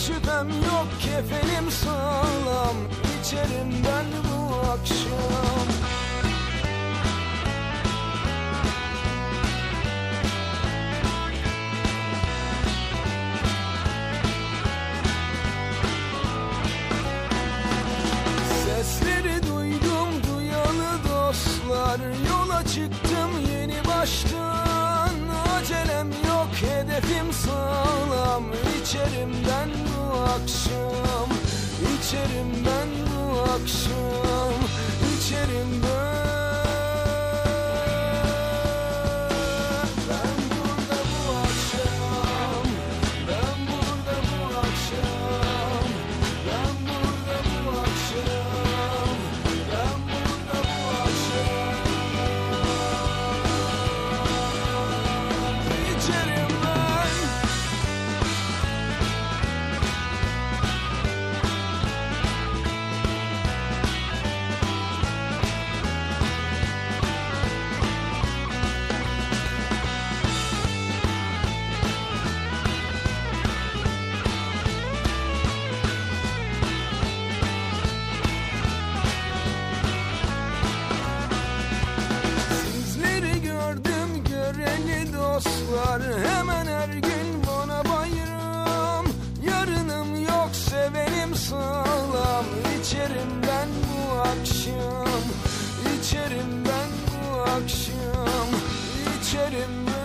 Hedefim sağlam. İçerim ben bu akşam. Sesleri duydum duyalı dostlar. Yola çıktım yeni baştan. Acelem yok hedefim sağlam İçerim ben bu akşam. İçerim ben bu akşam. İçerim ben dostlar hemen her gün buna bayram Yarınım yok sevenim sağlam. İçerim ben bu akşam. İçerim ben bu akşam. İçerim ben